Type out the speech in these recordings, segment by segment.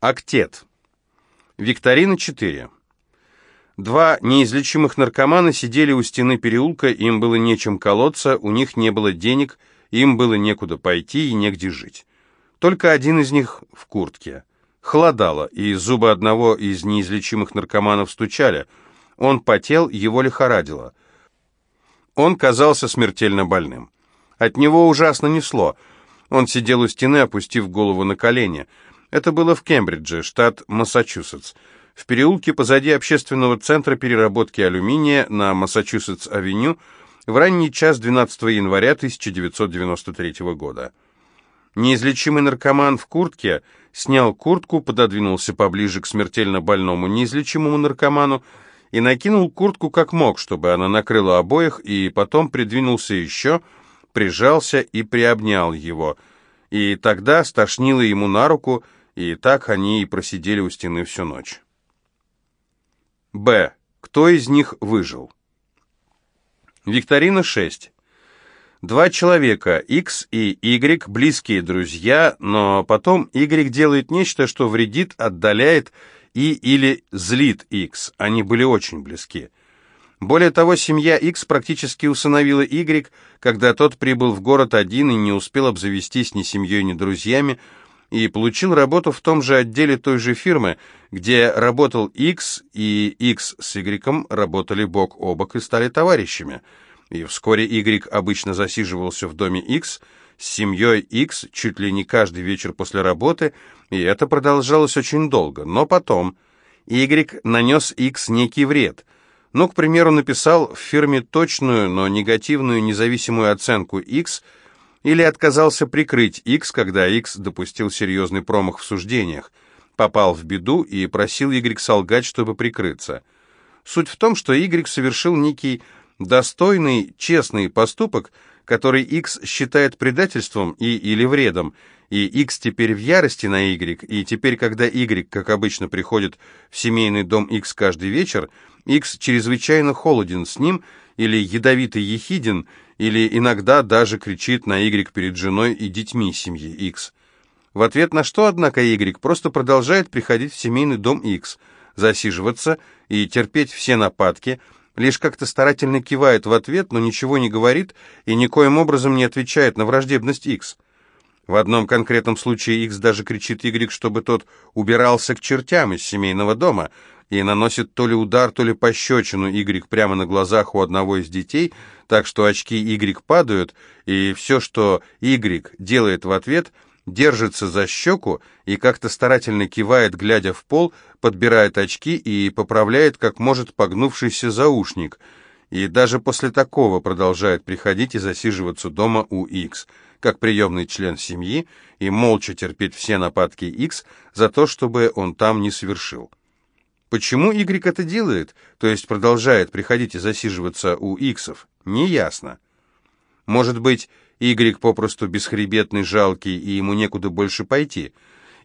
Актет. Викторина 4. Два неизлечимых наркомана сидели у стены переулка, им было нечем колоться, у них не было денег, им было некуда пойти и негде жить. Только один из них в куртке. Холодало, и зубы одного из неизлечимых наркоманов стучали. Он потел, его лихорадило. Он казался смертельно больным. От него ужасно несло. Он сидел у стены, опустив голову на колени. Это было в Кембридже, штат Массачусетс. В переулке позади общественного центра переработки алюминия на Массачусетс-авеню в ранний час 12 января 1993 года. Неизлечимый наркоман в куртке снял куртку, пододвинулся поближе к смертельно больному неизлечимому наркоману и накинул куртку как мог, чтобы она накрыла обоих, и потом придвинулся еще, прижался и приобнял его. И тогда стошнило ему на руку, и так они и просидели у стены всю ночь. Б. Кто из них выжил? Викторина 6. Два человека, X и Y, близкие друзья, но потом Y делает нечто, что вредит, отдаляет и или злит X. Они были очень близки. Более того, семья X практически усыновила Y, когда тот прибыл в город один и не успел обзавестись ни семьей, ни друзьями, и получил работу в том же отделе той же фирмы, где работал X, и X с Y работали бок о бок и стали товарищами. И вскоре Y обычно засиживался в доме X с семьей X чуть ли не каждый вечер после работы, и это продолжалось очень долго. Но потом Y нанес X некий вред. Ну, к примеру, написал в фирме точную, но негативную независимую оценку X – или отказался прикрыть X, когда X допустил серьезный промах в суждениях, попал в беду и просил Y солгать, чтобы прикрыться. Суть в том, что Y совершил некий достойный, честный поступок, который X считает предательством и или вредом, и X теперь в ярости на Y, и теперь, когда Y, как обычно, приходит в семейный дом X каждый вечер, X чрезвычайно холоден с ним или ядовитый ехиден, или иногда даже кричит на Y перед женой и детьми семьи X. В ответ на что, однако, Y просто продолжает приходить в семейный дом X, засиживаться и терпеть все нападки, лишь как-то старательно кивает в ответ, но ничего не говорит и никоим образом не отвечает на враждебность X. В одном конкретном случае X даже кричит Y, чтобы тот убирался к чертям из семейного дома, и наносит то ли удар, то ли пощечину Y прямо на глазах у одного из детей, так что очки Y падают, и все, что Y делает в ответ, держится за щеку и как-то старательно кивает, глядя в пол, подбирает очки и поправляет, как может, погнувшийся заушник. И даже после такого продолжает приходить и засиживаться дома у X, как приемный член семьи, и молча терпеть все нападки X за то, чтобы он там не совершил. Почему Y это делает, то есть продолжает приходить и засиживаться у Иксов, неясно. Может быть, Y попросту бесхребетный, жалкий, и ему некуда больше пойти.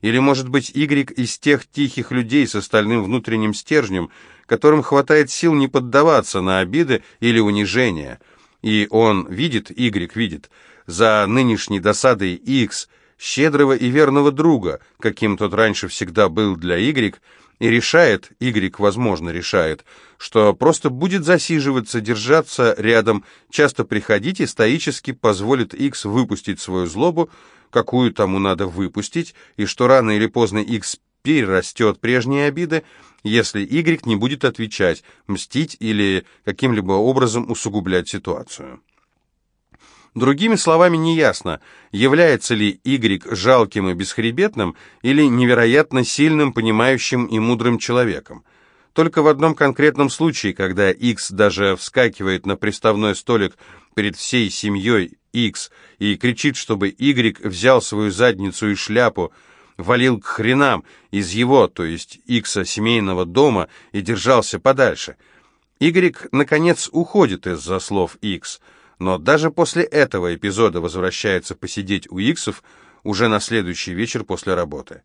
Или, может быть, Y из тех тихих людей с остальным внутренним стержнем, которым хватает сил не поддаваться на обиды или унижения. И он видит, Y видит, за нынешней досадой X, щедрого и верного друга, каким тот раньше всегда был для Y, и решает, Y, возможно, решает, что просто будет засиживаться, держаться рядом, часто приходить и стоически позволит X выпустить свою злобу, какую тому надо выпустить, и что рано или поздно X перерастет прежние обиды, если Y не будет отвечать, мстить или каким-либо образом усугублять ситуацию. Другими словами, неясно, является ли Y жалким и бесхребетным или невероятно сильным, понимающим и мудрым человеком. Только в одном конкретном случае, когда X даже вскакивает на приставной столик перед всей семьей X и кричит, чтобы Y взял свою задницу и шляпу, валил к хренам из его, то есть X семейного дома и держался подальше. Y, наконец, уходит из-за слов X – но даже после этого эпизода возвращается посидеть у Иксов уже на следующий вечер после работы.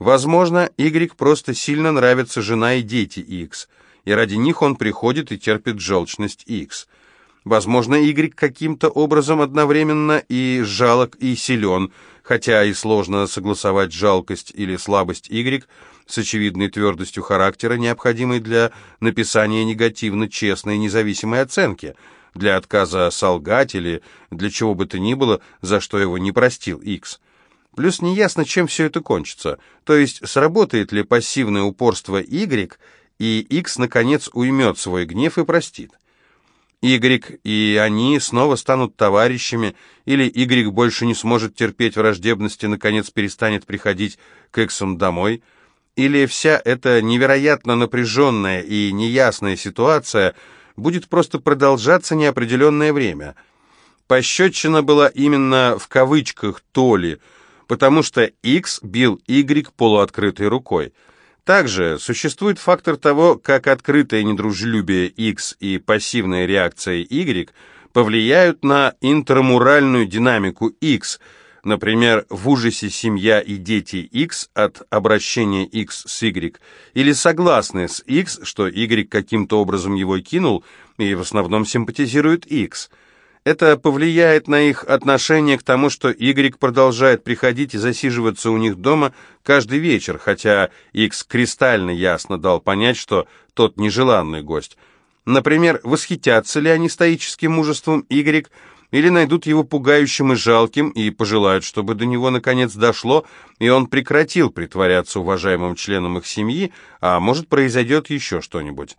Возможно, Y просто сильно нравятся жена и дети X, и ради них он приходит и терпит желчность X. Возможно, Y каким-то образом одновременно и жалок, и силен, хотя и сложно согласовать жалкость или слабость Y с очевидной твердостью характера, необходимой для написания негативно честной независимой оценки, для отказа солгать или для чего бы то ни было, за что его не простил X. Плюс неясно, чем все это кончится, то есть сработает ли пассивное упорство Y, и X, наконец, уймет свой гнев и простит. Y и они снова станут товарищами, или Y больше не сможет терпеть враждебности, наконец перестанет приходить к Иксам домой, или вся эта невероятно напряженная и неясная ситуация будет просто продолжаться неопределенное время. Пощечина была именно в кавычках «Толи», потому что X бил Y полуоткрытой рукой. Также существует фактор того, как открытое недружелюбие X и пассивная реакция Y повлияют на интермуральную динамику X. Например, в ужасе семья и дети X от обращения X с Y, или согласны с X, что Y каким-то образом его кинул и в основном симпатизирует X – это повлияет на их отношение к тому, что Y продолжает приходить и засиживаться у них дома каждый вечер, хотя X кристально ясно дал понять, что тот нежеланный гость. Например, восхитятся ли они стоическим мужеством Y, или найдут его пугающим и жалким и пожелают, чтобы до него наконец дошло, и он прекратил притворяться уважаемым членом их семьи, а может произойдет еще что-нибудь.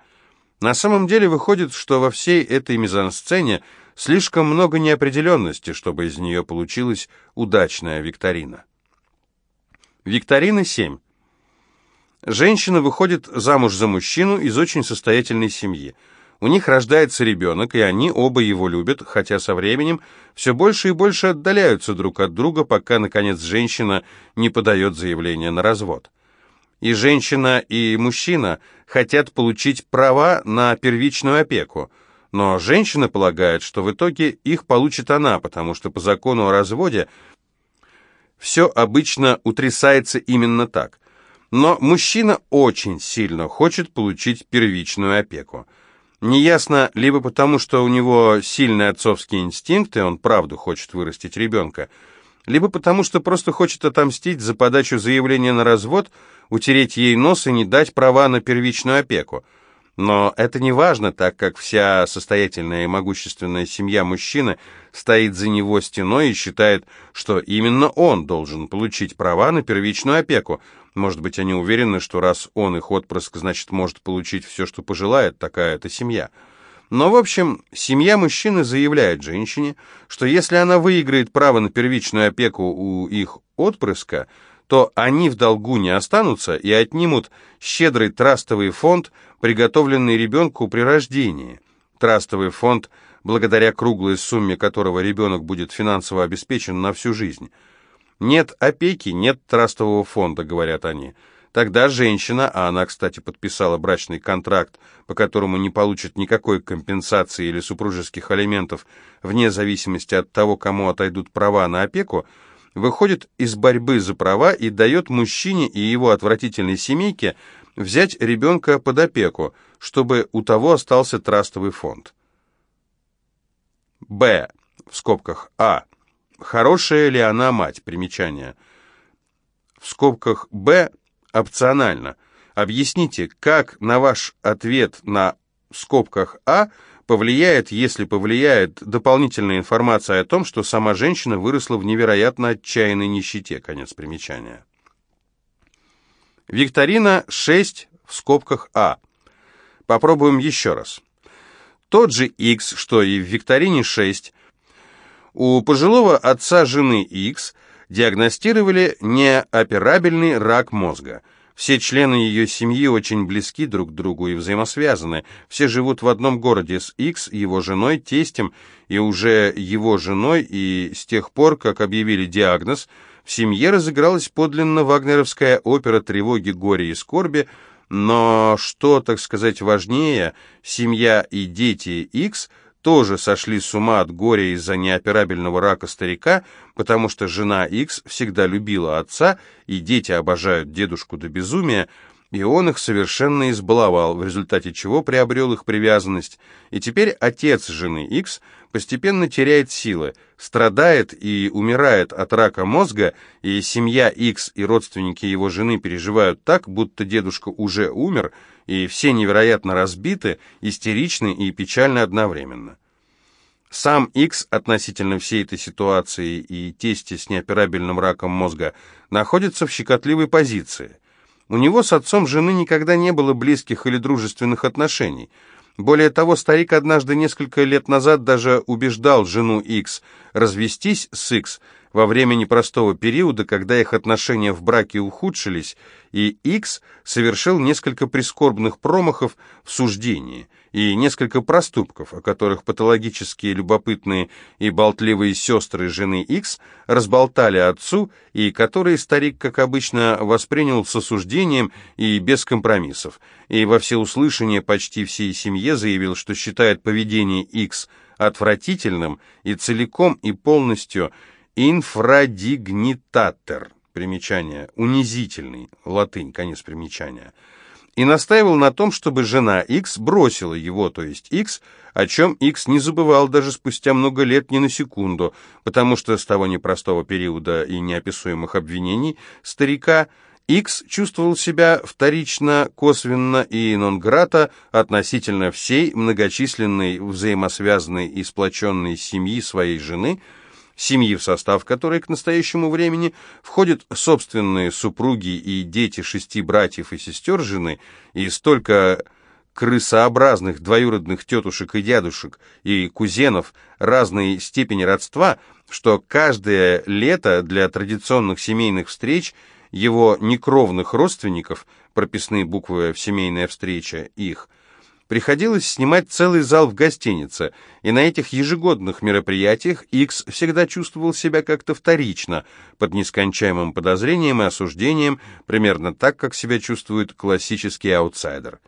На самом деле выходит, что во всей этой мизансцене Слишком много неопределенности, чтобы из нее получилась удачная викторина. Викторина 7. Женщина выходит замуж за мужчину из очень состоятельной семьи. У них рождается ребенок, и они оба его любят, хотя со временем все больше и больше отдаляются друг от друга, пока, наконец, женщина не подает заявление на развод. И женщина, и мужчина хотят получить права на первичную опеку – но женщина полагает, что в итоге их получит она, потому что по закону о разводе все обычно утрясается именно так. Но мужчина очень сильно хочет получить первичную опеку. Неясно, либо потому, что у него сильный отцовский инстинкт, и он правду хочет вырастить ребенка, либо потому, что просто хочет отомстить за подачу заявления на развод, утереть ей нос и не дать права на первичную опеку. Но это не важно, так как вся состоятельная и могущественная семья мужчины стоит за него стеной и считает, что именно он должен получить права на первичную опеку. Может быть, они уверены, что раз он их отпрыск, значит, может получить все, что пожелает, такая это семья. Но, в общем, семья мужчины заявляет женщине, что если она выиграет право на первичную опеку у их отпрыска, то они в долгу не останутся и отнимут щедрый трастовый фонд, приготовленный ребенку при рождении. Трастовый фонд, благодаря круглой сумме которого ребенок будет финансово обеспечен на всю жизнь. Нет опеки, нет трастового фонда, говорят они. Тогда женщина, а она, кстати, подписала брачный контракт, по которому не получит никакой компенсации или супружеских алиментов, вне зависимости от того, кому отойдут права на опеку, выходит из борьбы за права и дает мужчине и его отвратительной семейке взять ребенка под опеку, чтобы у того остался трастовый фонд. Б. В скобках А. Хорошая ли она мать? Примечание. В скобках Б. Опционально. Объясните, как на ваш ответ на скобках А – повлияет, если повлияет, дополнительная информация о том, что сама женщина выросла в невероятно отчаянной нищете. Конец примечания. Викторина 6 в скобках А. Попробуем еще раз. Тот же X, что и в викторине 6, у пожилого отца жены X диагностировали неоперабельный рак мозга – все члены ее семьи очень близки друг к другу и взаимосвязаны. Все живут в одном городе с X, его женой, тестем, и уже его женой, и с тех пор, как объявили диагноз, в семье разыгралась подлинно вагнеровская опера тревоги, горя и скорби, но что, так сказать, важнее, семья и дети X – тоже сошли с ума от горя из-за неоперабельного рака старика, потому что жена Икс всегда любила отца, и дети обожают дедушку до безумия, и он их совершенно избаловал, в результате чего приобрел их привязанность, и теперь отец жены X постепенно теряет силы, страдает и умирает от рака мозга, и семья X и родственники его жены переживают так, будто дедушка уже умер, и все невероятно разбиты, истеричны и печальны одновременно. Сам X относительно всей этой ситуации и тесте с неоперабельным раком мозга находится в щекотливой позиции. У него с отцом жены никогда не было близких или дружественных отношений. Более того, старик однажды несколько лет назад даже убеждал жену X развестись с X во время непростого периода, когда их отношения в браке ухудшились, и X совершил несколько прискорбных промахов в суждении – и несколько проступков, о которых патологические, любопытные и болтливые сестры жены X разболтали отцу, и которые старик, как обычно, воспринял с осуждением и без компромиссов, и во всеуслышание почти всей семье заявил, что считает поведение X отвратительным и целиком и полностью инфрадигнитатор. Примечание. Унизительный. Латынь. Конец примечания и настаивал на том, чтобы жена X бросила его, то есть X, о чем X не забывал даже спустя много лет ни на секунду, потому что с того непростого периода и неописуемых обвинений старика X чувствовал себя вторично, косвенно и нон-грата относительно всей многочисленной, взаимосвязанной и сплоченной семьи своей жены – семьи, в состав которой к настоящему времени входят собственные супруги и дети шести братьев и сестер жены, и столько крысообразных двоюродных тетушек и дядушек и кузенов разной степени родства, что каждое лето для традиционных семейных встреч его некровных родственников, прописные буквы в «семейная встреча» их – Приходилось снимать целый зал в гостинице, и на этих ежегодных мероприятиях Икс всегда чувствовал себя как-то вторично, под нескончаемым подозрением и осуждением, примерно так, как себя чувствует классический аутсайдер.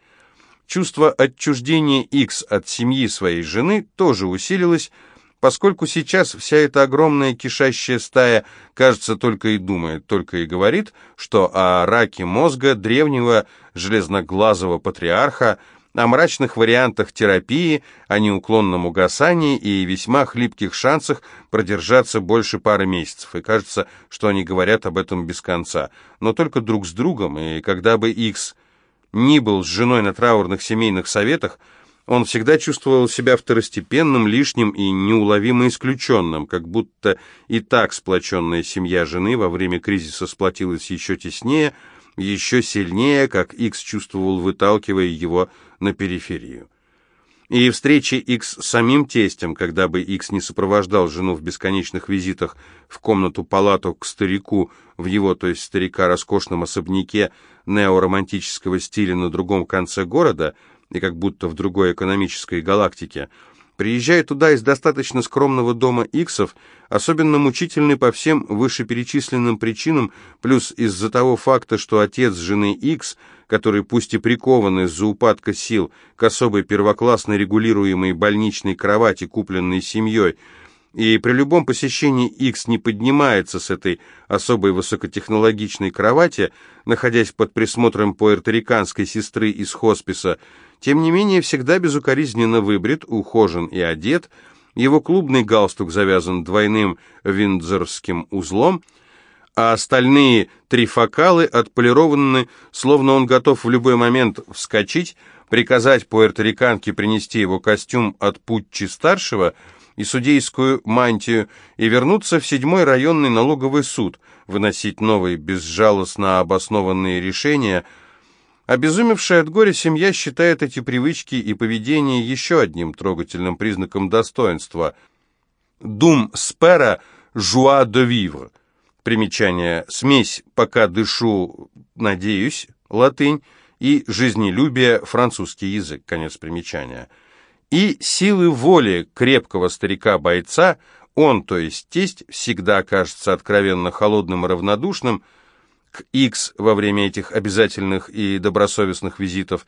Чувство отчуждения Икс от семьи своей жены тоже усилилось, поскольку сейчас вся эта огромная кишащая стая, кажется, только и думает, только и говорит, что о раке мозга древнего железноглазого патриарха – о мрачных вариантах терапии, о неуклонном угасании и весьма хлипких шансах продержаться больше пары месяцев. И кажется, что они говорят об этом без конца. Но только друг с другом, и когда бы Икс ни был с женой на траурных семейных советах, он всегда чувствовал себя второстепенным, лишним и неуловимо исключенным, как будто и так сплоченная семья жены во время кризиса сплотилась еще теснее – еще сильнее, как Икс чувствовал, выталкивая его на периферию. И встречи Икс с самим тестем, когда бы Икс не сопровождал жену в бесконечных визитах в комнату-палату к старику в его, то есть старика, роскошном особняке неоромантического стиля на другом конце города и как будто в другой экономической галактике – Приезжая туда из достаточно скромного дома Иксов, особенно мучительный по всем вышеперечисленным причинам, плюс из-за того факта, что отец жены Икс, который пусть и из-за упадка сил к особой первоклассно регулируемой больничной кровати, купленной семьей, и при любом посещении X не поднимается с этой особой высокотехнологичной кровати, находясь под присмотром пуэрториканской сестры из хосписа, тем не менее всегда безукоризненно выбрит, ухожен и одет, его клубный галстук завязан двойным виндзорским узлом, а остальные три фокалы отполированы, словно он готов в любой момент вскочить, приказать пуэрториканке принести его костюм от Путчи-старшего – и судейскую мантию и вернуться в седьмой районный налоговый суд, выносить новые безжалостно обоснованные решения. Обезумевшая от горя семья считает эти привычки и поведение еще одним трогательным признаком достоинства. «Дум спера жуа де вивр». Примечание. «смесь пока дышу, надеюсь» латынь. И «жизнелюбие» французский язык, конец примечания – и силы воли крепкого старика-бойца, он, то есть тесть, всегда кажется откровенно холодным и равнодушным к X во время этих обязательных и добросовестных визитов,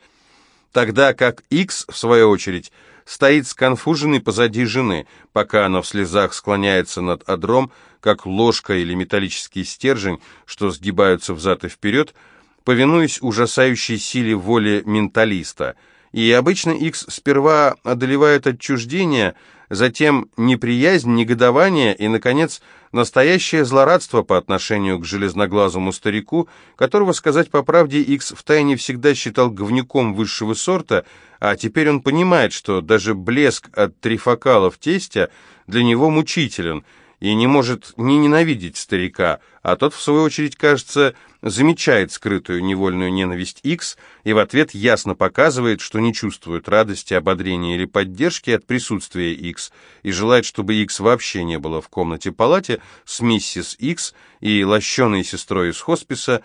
тогда как X, в свою очередь, стоит сконфуженный позади жены, пока она в слезах склоняется над адром, как ложка или металлический стержень, что сгибаются взад и вперед, повинуясь ужасающей силе воли менталиста. И обычно X сперва одолевает отчуждение, затем неприязнь, негодование и, наконец, настоящее злорадство по отношению к железноглазому старику, которого, сказать по правде, X втайне всегда считал говнюком высшего сорта, а теперь он понимает, что даже блеск от трифокалов тестя для него мучителен – и не может не ненавидеть старика, а тот, в свою очередь, кажется, замечает скрытую невольную ненависть X и в ответ ясно показывает, что не чувствует радости, ободрения или поддержки от присутствия X и желает, чтобы X вообще не было в комнате-палате с миссис X и лощеной сестрой из хосписа,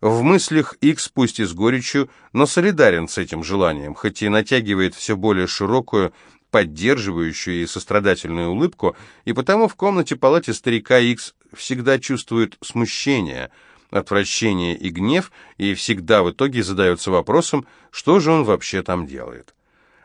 в мыслях X, пусть и с горечью, но солидарен с этим желанием, хоть и натягивает все более широкую, поддерживающую и сострадательную улыбку, и потому в комнате-палате старика Икс всегда чувствует смущение, отвращение и гнев, и всегда в итоге задается вопросом, что же он вообще там делает.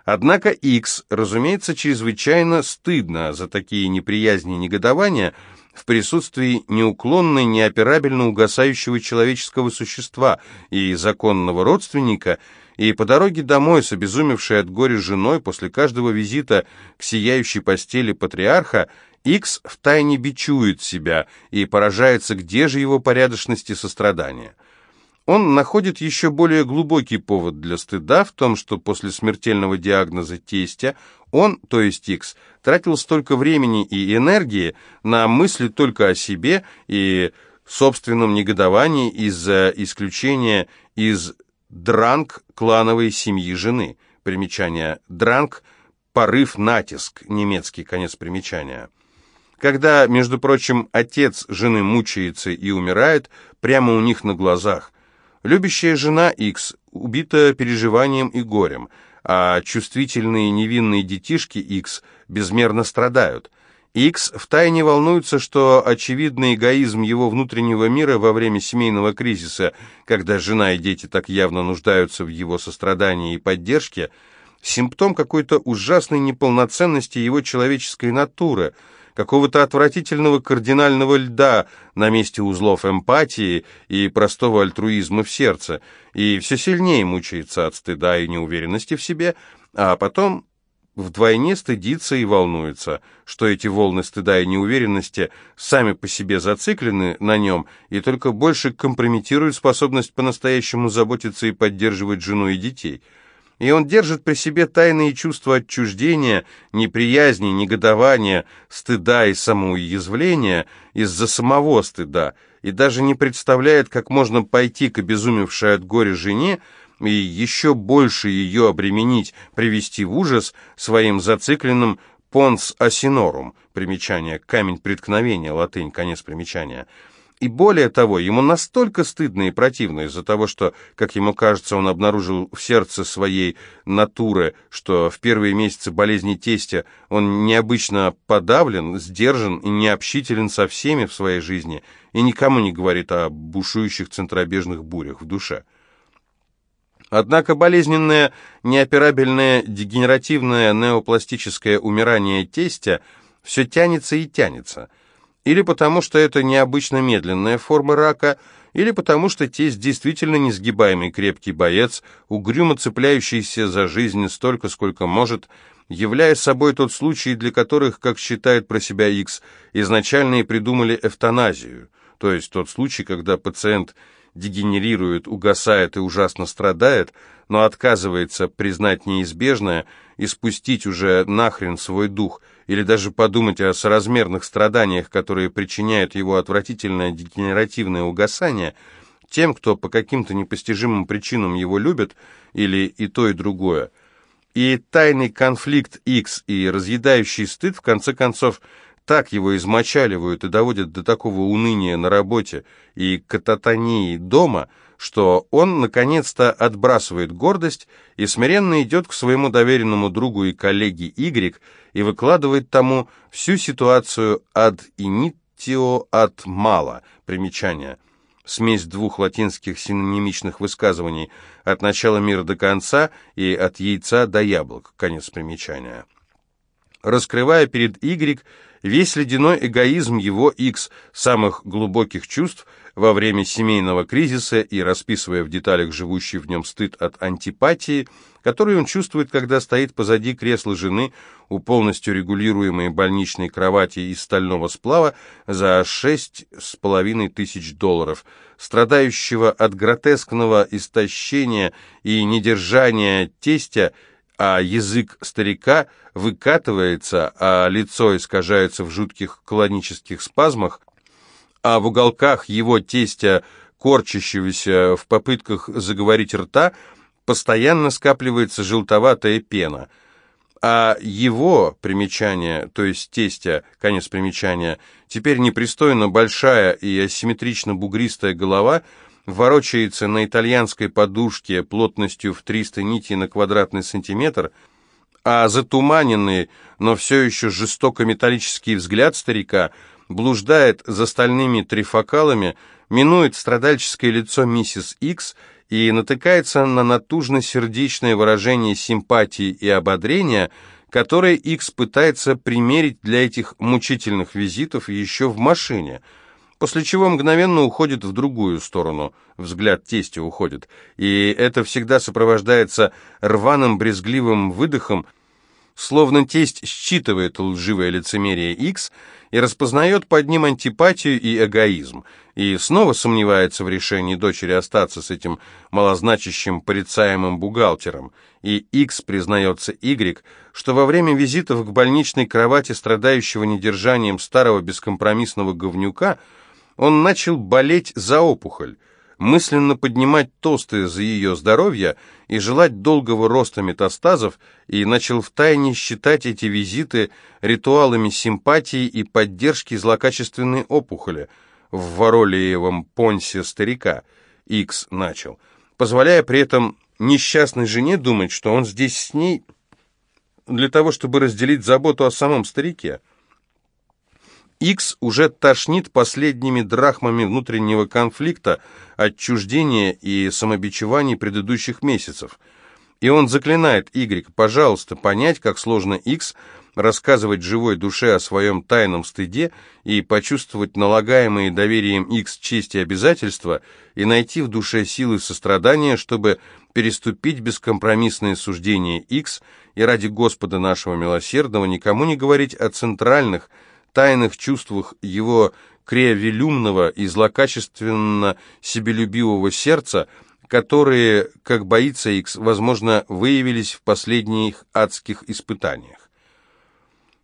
Однако Икс, разумеется, чрезвычайно стыдно за такие неприязни и негодования в присутствии неуклонно, неоперабельно угасающего человеческого существа и законного родственника – и по дороге домой с обезумевшей от горя женой после каждого визита к сияющей постели патриарха Икс втайне бичует себя и поражается, где же его порядочность и сострадание. Он находит еще более глубокий повод для стыда в том, что после смертельного диагноза тестя он, то есть Икс, тратил столько времени и энергии на мысли только о себе и собственном негодовании из-за исключения из дранг клановой семьи жены. Примечание «дранг» — порыв, натиск, немецкий конец примечания. Когда, между прочим, отец жены мучается и умирает прямо у них на глазах. Любящая жена X убита переживанием и горем, а чувствительные невинные детишки X безмерно страдают – Икс втайне волнуется, что очевидный эгоизм его внутреннего мира во время семейного кризиса, когда жена и дети так явно нуждаются в его сострадании и поддержке, симптом какой-то ужасной неполноценности его человеческой натуры, какого-то отвратительного кардинального льда на месте узлов эмпатии и простого альтруизма в сердце, и все сильнее мучается от стыда и неуверенности в себе, а потом вдвойне стыдится и волнуется, что эти волны стыда и неуверенности сами по себе зациклены на нем и только больше компрометируют способность по-настоящему заботиться и поддерживать жену и детей. И он держит при себе тайные чувства отчуждения, неприязни, негодования, стыда и самоуязвления из-за самого стыда, и даже не представляет, как можно пойти к обезумевшей от горя жене, и еще больше ее обременить, привести в ужас своим зацикленным «понс асинорум» примечание «камень преткновения», латынь, конец примечания. И более того, ему настолько стыдно и противно из-за того, что, как ему кажется, он обнаружил в сердце своей натуры, что в первые месяцы болезни тестя он необычно подавлен, сдержан и необщителен со всеми в своей жизни и никому не говорит о бушующих центробежных бурях в душе. Однако болезненное, неоперабельное, дегенеративное неопластическое умирание тестя все тянется и тянется. Или потому, что это необычно медленная форма рака, или потому, что тесть действительно несгибаемый крепкий боец, угрюмо цепляющийся за жизнь столько, сколько может, являя собой тот случай, для которых, как считает про себя X, изначально и придумали эвтаназию, то есть тот случай, когда пациент – дегенерирует, угасает и ужасно страдает, но отказывается признать неизбежное и спустить уже нахрен свой дух, или даже подумать о соразмерных страданиях, которые причиняют его отвратительное дегенеративное угасание, тем, кто по каким-то непостижимым причинам его любит, или и то, и другое. И тайный конфликт X и разъедающий стыд, в конце концов, так его измочаливают и доводят до такого уныния на работе и кататонии дома, что он, наконец-то, отбрасывает гордость и смиренно идет к своему доверенному другу и коллеге Y и выкладывает тому всю ситуацию ad initio от мало, примечание, смесь двух латинских синонимичных высказываний от начала мира до конца и от яйца до яблок, конец примечания. Раскрывая перед Y Весь ледяной эгоизм его X самых глубоких чувств во время семейного кризиса и расписывая в деталях живущий в нем стыд от антипатии, который он чувствует, когда стоит позади кресла жены у полностью регулируемой больничной кровати из стального сплава за шесть с половиной тысяч долларов, страдающего от гротескного истощения и недержания тестя, а язык старика выкатывается, а лицо искажается в жутких клонических спазмах, а в уголках его тестя, корчащегося в попытках заговорить рта, постоянно скапливается желтоватая пена. А его примечание, то есть тестя, конец примечания, теперь непристойно большая и асимметрично бугристая голова ворочается на итальянской подушке плотностью в 300 нитей на квадратный сантиметр, а затуманенный, но все еще жестоко металлический взгляд старика – блуждает за стальными трифокалами, минует страдальческое лицо миссис Икс и натыкается на натужно-сердечное выражение симпатии и ободрения, которое Икс пытается примерить для этих мучительных визитов еще в машине, после чего мгновенно уходит в другую сторону, взгляд тестя уходит, и это всегда сопровождается рваным брезгливым выдохом, словно тесть считывает лживое лицемерие Икс и распознает под ним антипатию и эгоизм, и снова сомневается в решении дочери остаться с этим малозначащим порицаемым бухгалтером, и X признается Y, что во время визитов к больничной кровати страдающего недержанием старого бескомпромиссного говнюка он начал болеть за опухоль, мысленно поднимать тосты за ее здоровье и желать долгого роста метастазов, и начал втайне считать эти визиты ритуалами симпатии и поддержки злокачественной опухоли в воролиевом понсе старика, Икс начал, позволяя при этом несчастной жене думать, что он здесь с ней для того, чтобы разделить заботу о самом старике. Икс уже тошнит последними драхмами внутреннего конфликта, отчуждения и самобичеваний предыдущих месяцев. И он заклинает Y, пожалуйста, понять, как сложно X рассказывать живой душе о своем тайном стыде и почувствовать налагаемые доверием X честь и обязательства, и найти в душе силы сострадания, чтобы переступить бескомпромиссные суждения X и ради Господа нашего милосердного никому не говорить о центральных, тайных чувствах его креовелюмного и злокачественно себелюбивого сердца, которые, как боится Икс, возможно, выявились в последних адских испытаниях.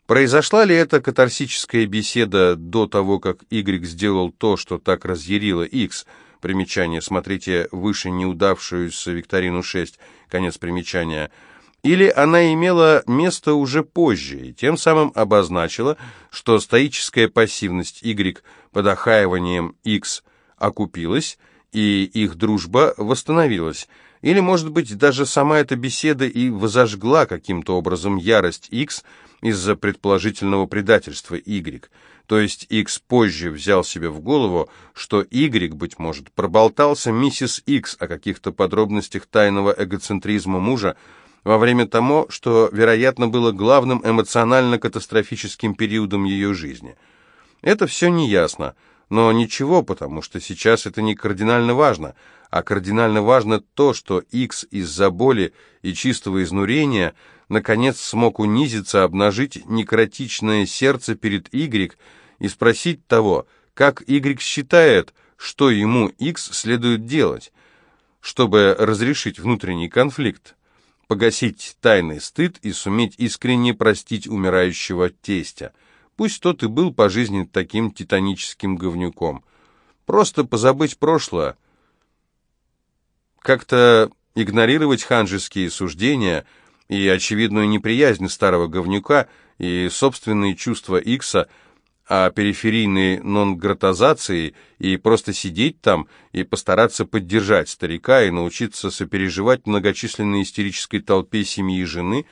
Произошла ли эта катарсическая беседа до того, как Y сделал то, что так разъярило X? Примечание, смотрите выше неудавшуюся викторину 6, конец примечания – или она имела место уже позже и тем самым обозначила, что стоическая пассивность Y под охаиванием X окупилась, и их дружба восстановилась. Или, может быть, даже сама эта беседа и возожгла каким-то образом ярость X из-за предположительного предательства Y. То есть X позже взял себе в голову, что Y, быть может, проболтался миссис X о каких-то подробностях тайного эгоцентризма мужа, во время того, что, вероятно, было главным эмоционально-катастрофическим периодом ее жизни. Это все неясно, но ничего, потому что сейчас это не кардинально важно, а кардинально важно то, что X из-за боли и чистого изнурения наконец смог унизиться, обнажить некротичное сердце перед Y и спросить того, как Y считает, что ему X следует делать, чтобы разрешить внутренний конфликт погасить тайный стыд и суметь искренне простить умирающего тестя. Пусть тот и был по жизни таким титаническим говнюком. Просто позабыть прошлое. Как-то игнорировать ханжеские суждения и очевидную неприязнь старого говнюка и собственные чувства Икса – о периферийной нонгратазации и просто сидеть там и постараться поддержать старика и научиться сопереживать многочисленной истерической толпе семьи и жены,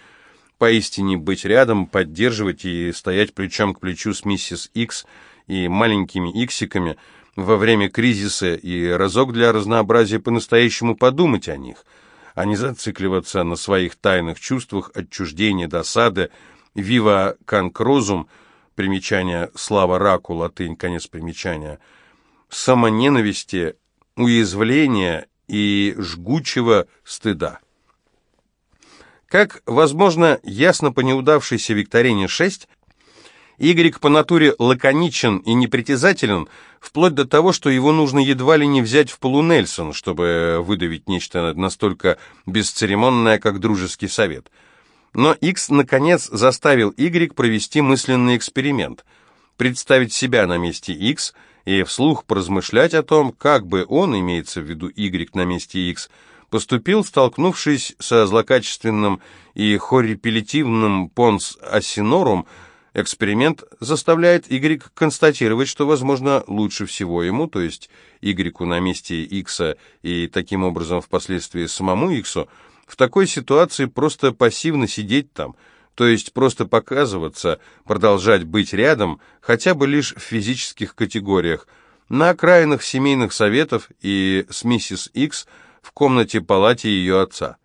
поистине быть рядом, поддерживать и стоять плечом к плечу с миссис Икс и маленькими иксиками во время кризиса и разок для разнообразия по-настоящему подумать о них, а не зацикливаться на своих тайных чувствах отчуждения, досады, «Вива конкрозум», примечание «Слава раку», латынь, конец примечания. самоненависти, уязвления и жгучего стыда. Как, возможно, ясно по неудавшейся викторине 6, Y по натуре лаконичен и непритязателен, вплоть до того, что его нужно едва ли не взять в полунельсон, чтобы выдавить нечто настолько бесцеремонное, как дружеский совет. Но X, наконец, заставил Y провести мысленный эксперимент, представить себя на месте X и вслух поразмышлять о том, как бы он, имеется в виду Y на месте X, поступил, столкнувшись со злокачественным и хоррепелитивным понс асинорум, Эксперимент заставляет Y констатировать, что, возможно, лучше всего ему, то есть Y на месте X и таким образом впоследствии самому X, в такой ситуации просто пассивно сидеть там, то есть просто показываться, продолжать быть рядом, хотя бы лишь в физических категориях, на окраинах семейных советов и с миссис X в комнате-палате ее отца.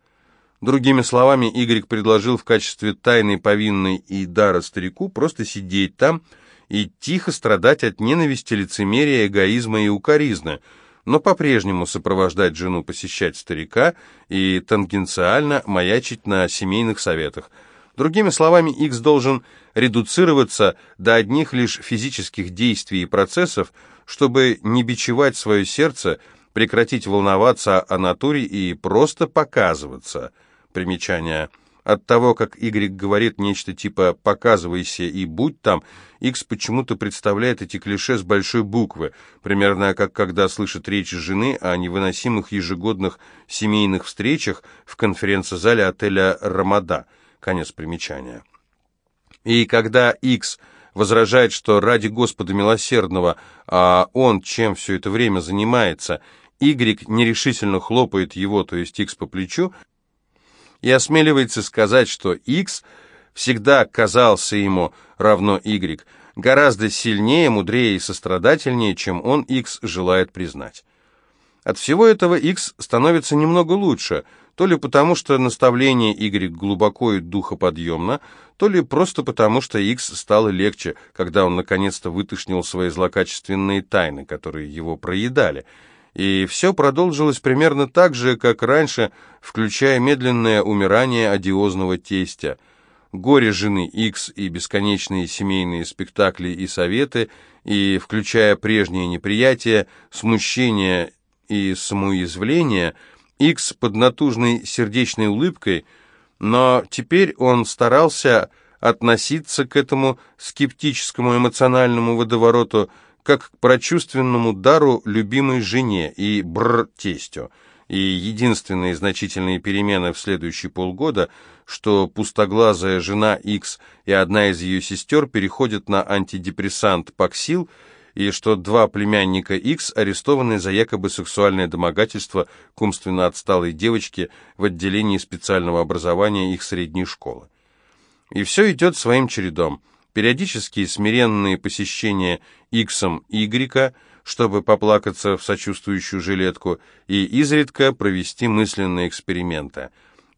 Другими словами, Игорь предложил в качестве тайной повинной и дара старику просто сидеть там и тихо страдать от ненависти, лицемерия, эгоизма и укоризны, но по-прежнему сопровождать жену посещать старика и тангенциально маячить на семейных советах. Другими словами, X должен редуцироваться до одних лишь физических действий и процессов, чтобы не бичевать свое сердце, прекратить волноваться о натуре и просто показываться – Примечание. От того, как Y говорит нечто типа «показывайся и будь там», X почему-то представляет эти клише с большой буквы, примерно как когда слышит речь жены о невыносимых ежегодных семейных встречах в конференц-зале отеля «Рамада». Конец примечания. И когда X возражает, что ради Господа милосердного, а он чем все это время занимается, Y нерешительно хлопает его, то есть X по плечу, и осмеливается сказать, что X всегда казался ему равно Y, гораздо сильнее, мудрее и сострадательнее, чем он X желает признать. От всего этого X становится немного лучше, то ли потому, что наставление Y глубоко и духоподъемно, то ли просто потому, что X стало легче, когда он наконец-то вытошнил свои злокачественные тайны, которые его проедали – и все продолжилось примерно так же, как раньше, включая медленное умирание одиозного тестя, горе жены X и бесконечные семейные спектакли и советы, и включая прежнее неприятие, смущение и самоуязвление, X под натужной сердечной улыбкой, но теперь он старался относиться к этому скептическому эмоциональному водовороту как к прочувственному дару любимой жене и бр-тестю. И единственные значительные перемены в следующие полгода, что пустоглазая жена X и одна из ее сестер переходят на антидепрессант Паксил, и что два племянника X арестованы за якобы сексуальное домогательство к умственно отсталой девочке в отделении специального образования их средней школы. И все идет своим чередом – периодические смиренные посещения Иксом Y, чтобы поплакаться в сочувствующую жилетку, и изредка провести мысленные эксперименты.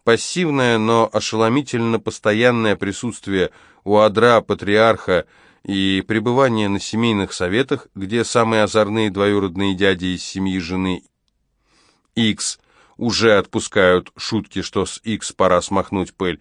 Пассивное, но ошеломительно постоянное присутствие у адра патриарха и пребывание на семейных советах, где самые озорные двоюродные дяди из семьи жены X уже отпускают шутки, что с X пора смахнуть пыль,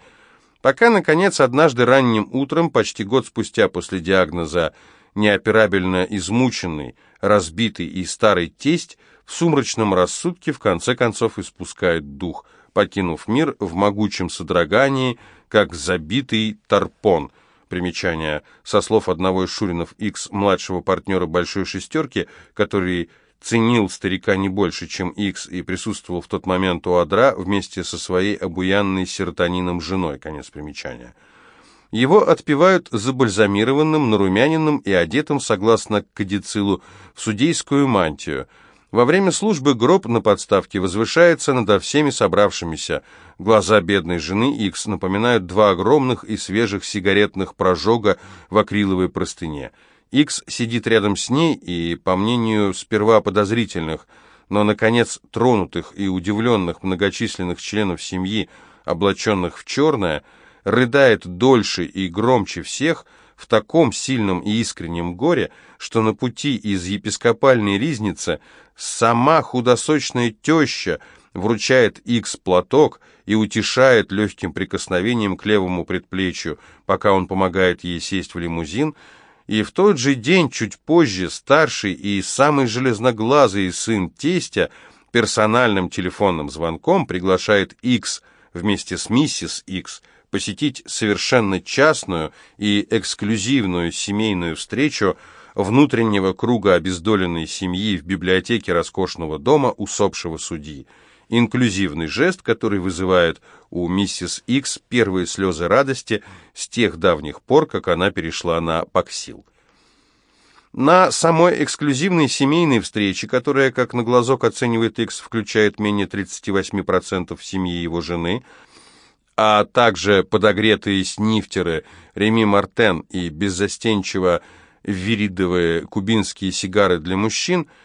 Пока, наконец, однажды ранним утром, почти год спустя после диагноза неоперабельно измученный, разбитый и старый тесть, в сумрачном рассудке в конце концов испускает дух, покинув мир в могучем содрогании, как забитый тарпон. Примечание со слов одного из Шуринов X, младшего партнера «Большой шестерки», который ценил старика не больше, чем Икс, и присутствовал в тот момент у Адра вместе со своей обуянной серотонином женой. Конец примечания. Его отпевают забальзамированным, нарумяненным и одетым, согласно кадицилу, в судейскую мантию. Во время службы гроб на подставке возвышается над всеми собравшимися. Глаза бедной жены Икс напоминают два огромных и свежих сигаретных прожога в акриловой простыне – Икс сидит рядом с ней и, по мнению сперва подозрительных, но, наконец, тронутых и удивленных многочисленных членов семьи, облаченных в черное, рыдает дольше и громче всех, в таком сильном и искреннем горе, что на пути из епископальной ризницы сама худосочная теща вручает Икс платок и утешает легким прикосновением к левому предплечью, пока он помогает ей сесть в лимузин, и в тот же день, чуть позже, старший и самый железноглазый сын тестя персональным телефонным звонком приглашает Икс вместе с миссис Икс посетить совершенно частную и эксклюзивную семейную встречу внутреннего круга обездоленной семьи в библиотеке роскошного дома усопшего судьи. Инклюзивный жест, который вызывает у миссис Икс первые слезы радости с тех давних пор, как она перешла на Паксил. На самой эксклюзивной семейной встрече, которая, как на глазок оценивает Икс, включает менее 38% семьи его жены, а также подогретые снифтеры Реми Мартен и беззастенчиво виридовые кубинские сигары для мужчин –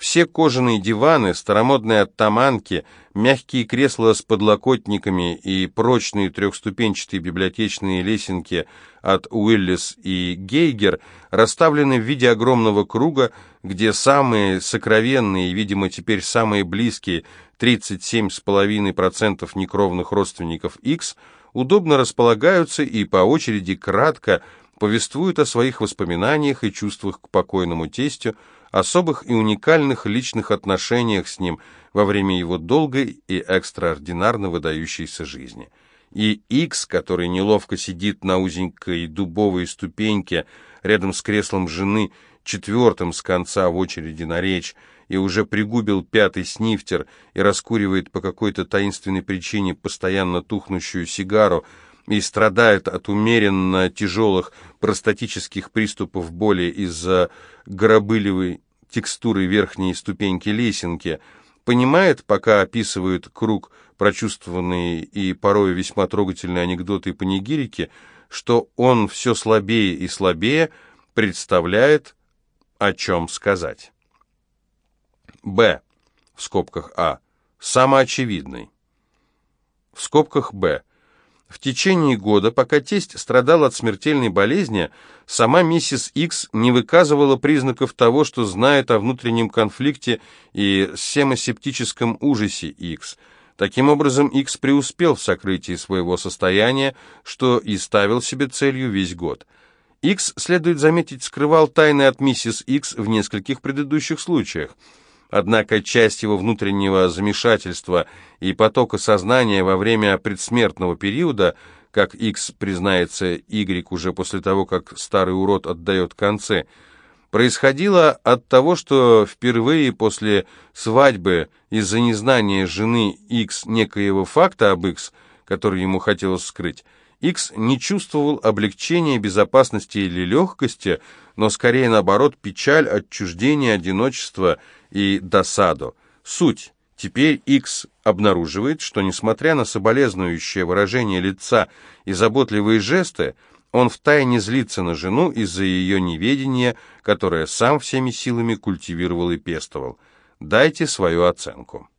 все кожаные диваны, старомодные оттаманки, мягкие кресла с подлокотниками и прочные трехступенчатые библиотечные лесенки от Уиллис и Гейгер расставлены в виде огромного круга, где самые сокровенные и, видимо, теперь самые близкие 37,5% некровных родственников X удобно располагаются и по очереди кратко повествуют о своих воспоминаниях и чувствах к покойному тестю, особых и уникальных личных отношениях с ним во время его долгой и экстраординарно выдающейся жизни. И Икс, который неловко сидит на узенькой дубовой ступеньке рядом с креслом жены, четвертым с конца в очереди на речь, и уже пригубил пятый снифтер и раскуривает по какой-то таинственной причине постоянно тухнущую сигару, и страдает от умеренно тяжелых простатических приступов боли из-за гробылевой текстуры верхней ступеньки лесенки, понимает, пока описывают круг прочувствованные и порой весьма трогательные анекдоты и панигирики, что он все слабее и слабее представляет, о чем сказать. Б. В скобках А. Самоочевидный. В скобках Б. В течение года, пока тесть страдал от смертельной болезни, сама миссис Икс не выказывала признаков того, что знает о внутреннем конфликте и семосептическом ужасе Икс. Таким образом, Икс преуспел в сокрытии своего состояния, что и ставил себе целью весь год. Икс, следует заметить, скрывал тайны от миссис Икс в нескольких предыдущих случаях. Однако часть его внутреннего замешательства и потока сознания во время предсмертного периода, как X признается Y уже после того, как старый урод отдает концы, происходило от того, что впервые после свадьбы из-за незнания жены X некоего факта об X, который ему хотелось скрыть, X не чувствовал облегчения, безопасности или легкости, но скорее наоборот печаль, отчуждение, одиночество и досаду. Суть. Теперь X обнаруживает, что несмотря на соболезнующее выражение лица и заботливые жесты, он втайне злится на жену из-за ее неведения, которое сам всеми силами культивировал и пестовал. Дайте свою оценку.